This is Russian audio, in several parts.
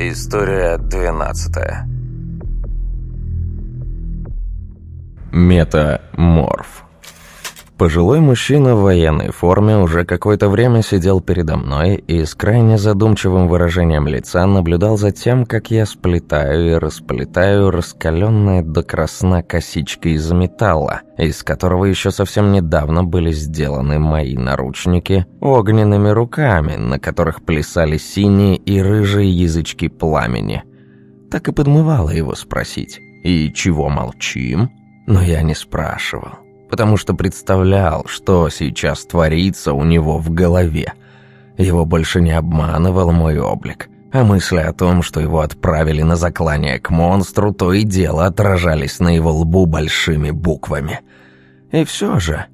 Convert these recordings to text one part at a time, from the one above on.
История двенадцатая. Метаморф. Пожилой мужчина в военной форме уже какое-то время сидел передо мной и с крайне задумчивым выражением лица наблюдал за тем, как я сплетаю и расплетаю раскаленные до красна косички из металла, из которого еще совсем недавно были сделаны мои наручники огненными руками, на которых плясали синие и рыжие язычки пламени. Так и подмывало его спросить. «И чего молчим?» Но я не спрашивал потому что представлял, что сейчас творится у него в голове. Его больше не обманывал мой облик, а мысли о том, что его отправили на заклание к монстру, то и дело отражались на его лбу большими буквами. И все же,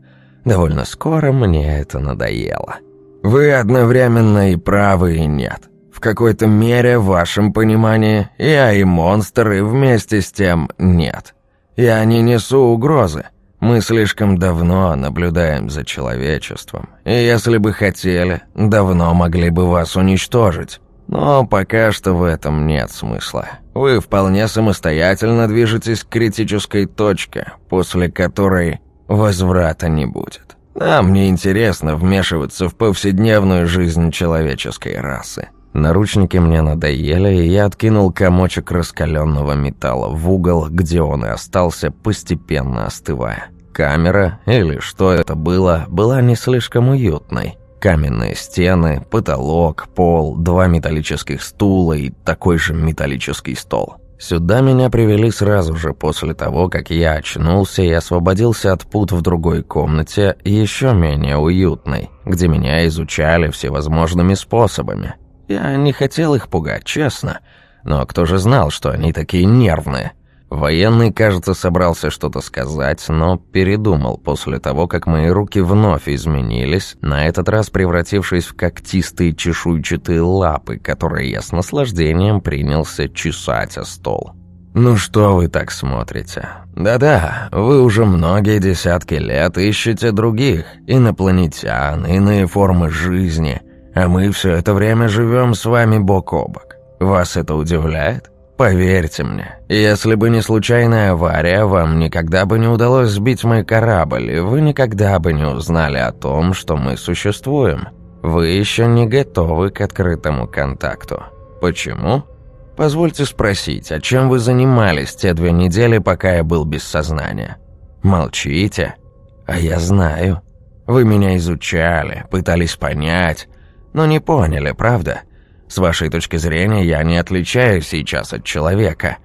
довольно скоро мне это надоело. «Вы одновременно и правы, и нет. В какой-то мере, в вашем понимании, я и монстр, и вместе с тем нет. Я не несу угрозы. Мы слишком давно наблюдаем за человечеством, и если бы хотели, давно могли бы вас уничтожить. Но пока что в этом нет смысла. Вы вполне самостоятельно движетесь к критической точке, после которой возврата не будет. Нам не интересно вмешиваться в повседневную жизнь человеческой расы. Наручники мне надоели, и я откинул комочек раскаленного металла в угол, где он и остался, постепенно остывая. Камера, или что это было, была не слишком уютной. Каменные стены, потолок, пол, два металлических стула и такой же металлический стол. Сюда меня привели сразу же после того, как я очнулся и освободился от пут в другой комнате, еще менее уютной, где меня изучали всевозможными способами. Я не хотел их пугать, честно, но кто же знал, что они такие нервные? Военный, кажется, собрался что-то сказать, но передумал после того, как мои руки вновь изменились, на этот раз превратившись в когтистые чешуйчатые лапы, которые я с наслаждением принялся чесать о стол. «Ну что вы так смотрите? Да-да, вы уже многие десятки лет ищете других, инопланетян, иные формы жизни, а мы все это время живем с вами бок о бок. Вас это удивляет?» Поверьте мне, если бы не случайная авария, вам никогда бы не удалось сбить мой корабль, и вы никогда бы не узнали о том, что мы существуем. Вы еще не готовы к открытому контакту. Почему? Позвольте спросить, а чем вы занимались те две недели, пока я был без сознания? Молчите? А я знаю. Вы меня изучали, пытались понять, но не поняли, правда? С вашей точки зрения, я не отличаюсь сейчас от человека».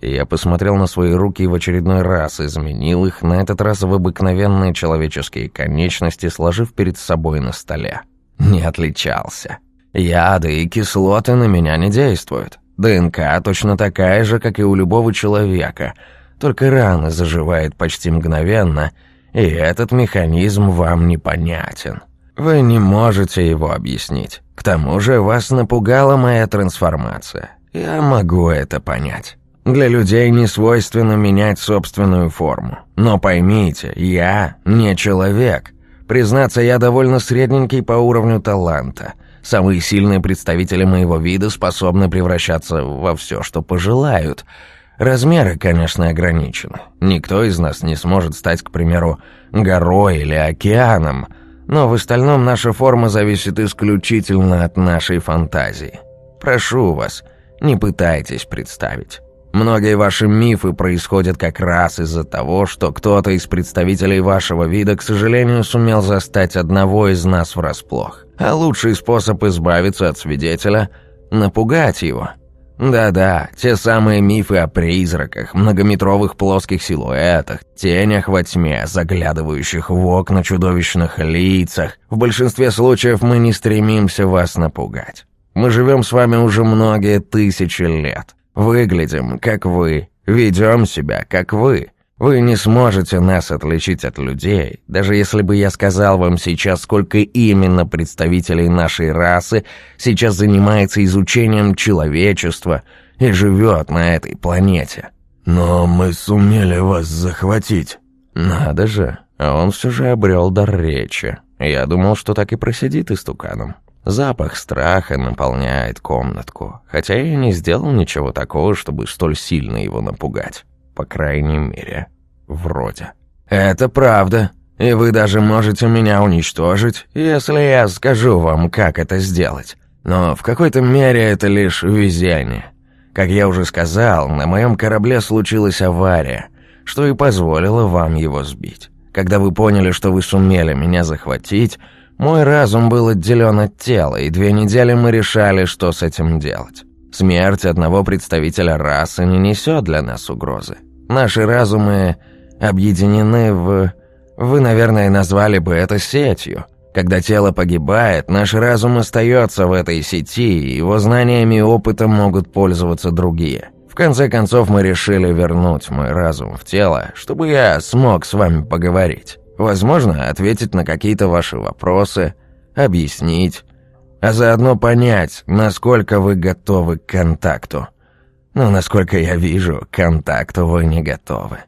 я посмотрел на свои руки и в очередной раз изменил их, на этот раз в обыкновенные человеческие конечности, сложив перед собой на столе. Не отличался. Яды и кислоты на меня не действуют. ДНК точно такая же, как и у любого человека, только раны заживает почти мгновенно, и этот механизм вам непонятен. Вы не можете его объяснить. К тому же вас напугала моя трансформация. Я могу это понять. Для людей не свойственно менять собственную форму. Но поймите, я не человек. Признаться, я довольно средненький по уровню таланта. Самые сильные представители моего вида способны превращаться во все, что пожелают. Размеры, конечно, ограничены. Никто из нас не сможет стать, к примеру, горой или океаном – но в остальном наша форма зависит исключительно от нашей фантазии. Прошу вас, не пытайтесь представить. Многие ваши мифы происходят как раз из-за того, что кто-то из представителей вашего вида, к сожалению, сумел застать одного из нас врасплох. А лучший способ избавиться от свидетеля – напугать его – да-да, те самые мифы о призраках, многометровых плоских силуэтах, тенях во тьме, заглядывающих в окна чудовищных лицах. В большинстве случаев мы не стремимся вас напугать. Мы живем с вами уже многие тысячи лет. Выглядим, как вы, ведем себя, как вы. Вы не сможете нас отличить от людей, даже если бы я сказал вам сейчас, сколько именно представителей нашей расы сейчас занимается изучением человечества и живет на этой планете. Но мы сумели вас захватить. Надо же, а он все же обрел дар речи. Я думал, что так и просидит истуканом. Запах страха наполняет комнатку, хотя я не сделал ничего такого, чтобы столь сильно его напугать. По крайней мере, вроде. «Это правда, и вы даже можете меня уничтожить, если я скажу вам, как это сделать. Но в какой-то мере это лишь везение. Как я уже сказал, на моем корабле случилась авария, что и позволило вам его сбить. Когда вы поняли, что вы сумели меня захватить, мой разум был отделен от тела, и две недели мы решали, что с этим делать. Смерть одного представителя расы не несет для нас угрозы. Наши разумы объединены в... Вы, наверное, назвали бы это сетью. Когда тело погибает, наш разум остается в этой сети, и его знаниями и опытом могут пользоваться другие. В конце концов, мы решили вернуть мой разум в тело, чтобы я смог с вами поговорить. Возможно, ответить на какие-то ваши вопросы, объяснить, а заодно понять, насколько вы готовы к контакту. Но, насколько я вижу, к контакту вы не готовы.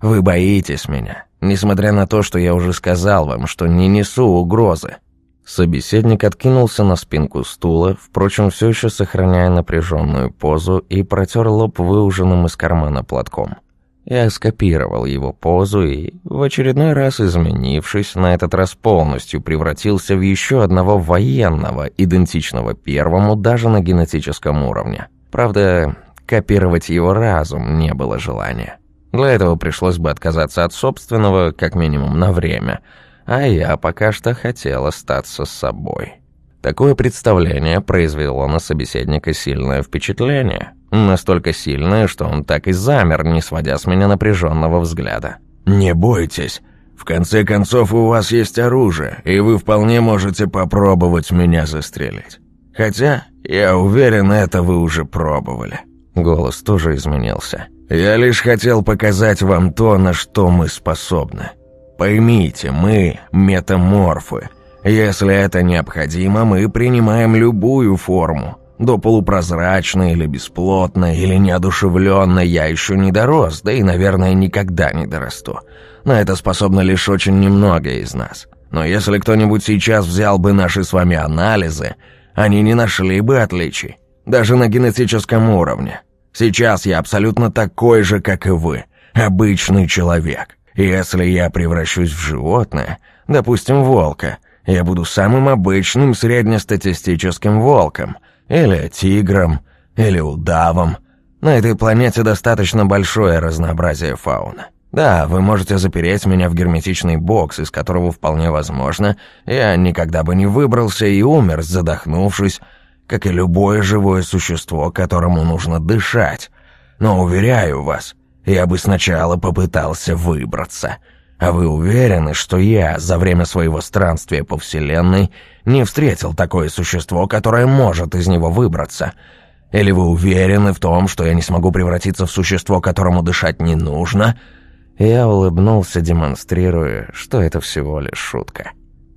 Вы боитесь меня, несмотря на то, что я уже сказал вам, что не несу угрозы». Собеседник откинулся на спинку стула, впрочем, все еще сохраняя напряженную позу, и протер лоб выуженным из кармана платком. Я скопировал его позу и, в очередной раз изменившись, на этот раз полностью превратился в еще одного военного, идентичного первому даже на генетическом уровне. Правда, копировать его разум не было желания. Для этого пришлось бы отказаться от собственного, как минимум на время, а я пока что хотел остаться с собой. Такое представление произвело на собеседника сильное впечатление. Настолько сильное, что он так и замер, не сводя с меня напряженного взгляда. «Не бойтесь. В конце концов, у вас есть оружие, и вы вполне можете попробовать меня застрелить. Хотя, я уверен, это вы уже пробовали». Голос тоже изменился. Я лишь хотел показать вам то, на что мы способны. Поймите, мы метаморфы. Если это необходимо, мы принимаем любую форму. До полупрозрачной или бесплотной, или неодушевленной я еще не дорос, да и, наверное, никогда не дорасту. На это способны лишь очень немного из нас. Но если кто-нибудь сейчас взял бы наши с вами анализы, они не нашли бы отличий. Даже на генетическом уровне. Сейчас я абсолютно такой же, как и вы, обычный человек. Если я превращусь в животное, допустим, волка, я буду самым обычным среднестатистическим волком, или тигром, или удавом. На этой планете достаточно большое разнообразие фауны. Да, вы можете запереть меня в герметичный бокс, из которого вполне возможно, я никогда бы не выбрался и умер, задохнувшись, как и любое живое существо, которому нужно дышать. Но, уверяю вас, я бы сначала попытался выбраться. А вы уверены, что я за время своего странствия по Вселенной не встретил такое существо, которое может из него выбраться? Или вы уверены в том, что я не смогу превратиться в существо, которому дышать не нужно?» Я улыбнулся, демонстрируя, что это всего лишь шутка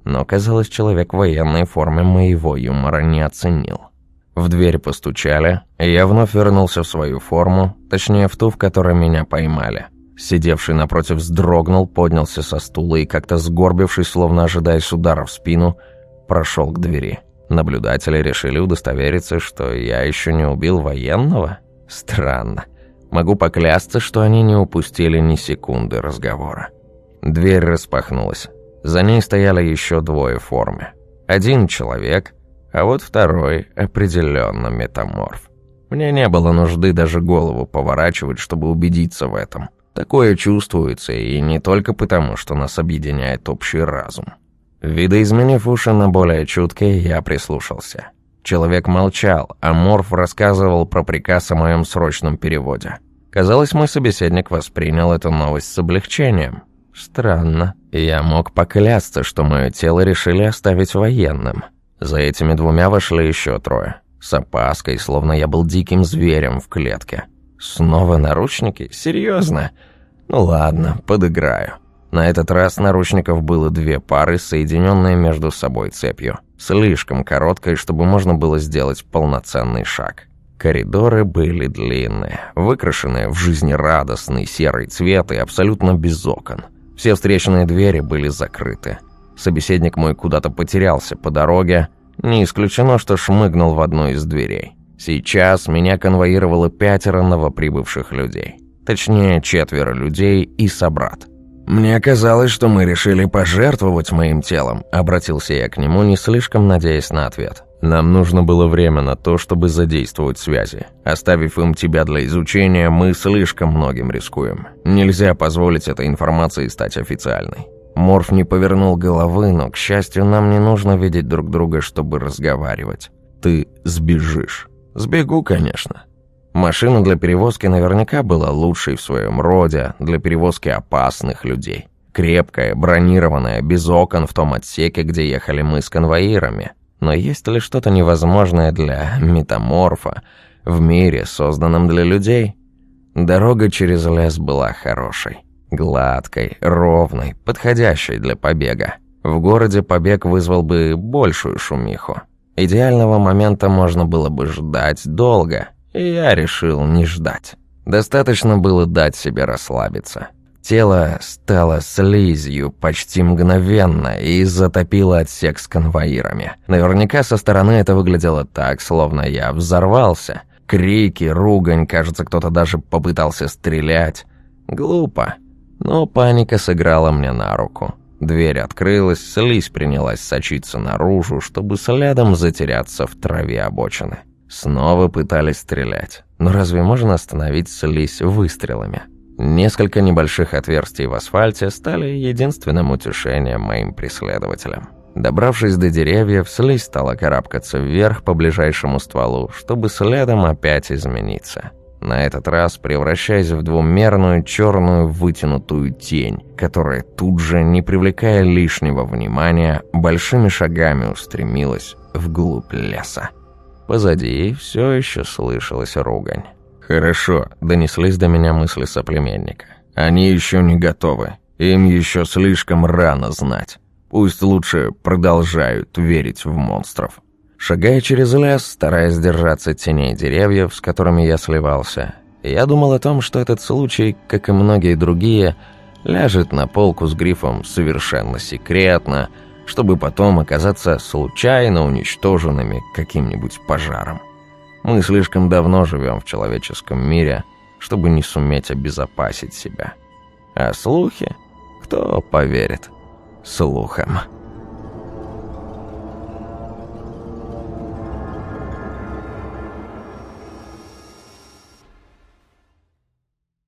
но, казалось, человек в военной форме моего юмора не оценил. В дверь постучали, и я вновь вернулся в свою форму, точнее в ту, в которой меня поймали. Сидевший напротив вздрогнул, поднялся со стула и, как-то сгорбившись, словно ожидаясь удара в спину, прошел к двери. Наблюдатели решили удостовериться, что я еще не убил военного? Странно. Могу поклясться, что они не упустили ни секунды разговора. Дверь распахнулась. За ней стояли еще двое в форме. Один человек, а вот второй определенно метаморф. Мне не было нужды даже голову поворачивать, чтобы убедиться в этом. Такое чувствуется, и не только потому, что нас объединяет общий разум. Видоизменив уши на более чуткие, я прислушался. Человек молчал, а Морф рассказывал про приказ о моем срочном переводе. Казалось, мой собеседник воспринял эту новость с облегчением. Странно. Я мог поклясться, что мое тело решили оставить военным. За этими двумя вошли еще трое. С опаской, словно я был диким зверем в клетке. Снова наручники? Серьезно? Ну ладно, подыграю. На этот раз наручников было две пары, соединенные между собой цепью. Слишком короткой, чтобы можно было сделать полноценный шаг. Коридоры были длинные, выкрашенные в жизнерадостный серый цвет и абсолютно без окон. Все встречные двери были закрыты. Собеседник мой куда-то потерялся по дороге, Не исключено, что шмыгнул в одну из дверей. Сейчас меня конвоировало пятеро новоприбывших людей. Точнее, четверо людей и собрат. «Мне казалось, что мы решили пожертвовать моим телом», — обратился я к нему, не слишком надеясь на ответ. «Нам нужно было время на то, чтобы задействовать связи. Оставив им тебя для изучения, мы слишком многим рискуем. Нельзя позволить этой информации стать официальной». Морф не повернул головы, но, к счастью, нам не нужно видеть друг друга, чтобы разговаривать. «Ты сбежишь». «Сбегу, конечно. Машина для перевозки наверняка была лучшей в своем роде для перевозки опасных людей. Крепкая, бронированная, без окон в том отсеке, где ехали мы с конвоирами. Но есть ли что-то невозможное для метаморфа в мире, созданном для людей? Дорога через лес была хорошей. Гладкой, ровной, подходящей для побега. В городе побег вызвал бы большую шумиху. Идеального момента можно было бы ждать долго, и я решил не ждать. Достаточно было дать себе расслабиться. Тело стало слизью почти мгновенно и затопило отсек с конвоирами. Наверняка со стороны это выглядело так, словно я взорвался. Крики, ругань, кажется, кто-то даже попытался стрелять. Глупо. Но паника сыграла мне на руку. Дверь открылась, слизь принялась сочиться наружу, чтобы следом затеряться в траве обочины. Снова пытались стрелять. Но разве можно остановить слизь выстрелами? Несколько небольших отверстий в асфальте стали единственным утешением моим преследователям. Добравшись до деревьев, слизь стала карабкаться вверх по ближайшему стволу, чтобы следом опять измениться. На этот раз превращаясь в двумерную черную вытянутую тень, которая тут же, не привлекая лишнего внимания, большими шагами устремилась вглубь леса. Позади все еще слышалась ругань. «Хорошо», — донеслись до меня мысли соплеменника. «Они еще не готовы. Им еще слишком рано знать. Пусть лучше продолжают верить в монстров». Шагая через лес, стараясь держаться теней деревьев, с которыми я сливался, я думал о том, что этот случай, как и многие другие, ляжет на полку с грифом «совершенно секретно», чтобы потом оказаться случайно уничтоженными каким-нибудь пожаром. Мы слишком давно живем в человеческом мире, чтобы не суметь обезопасить себя. А слухи? Кто поверит слухам?»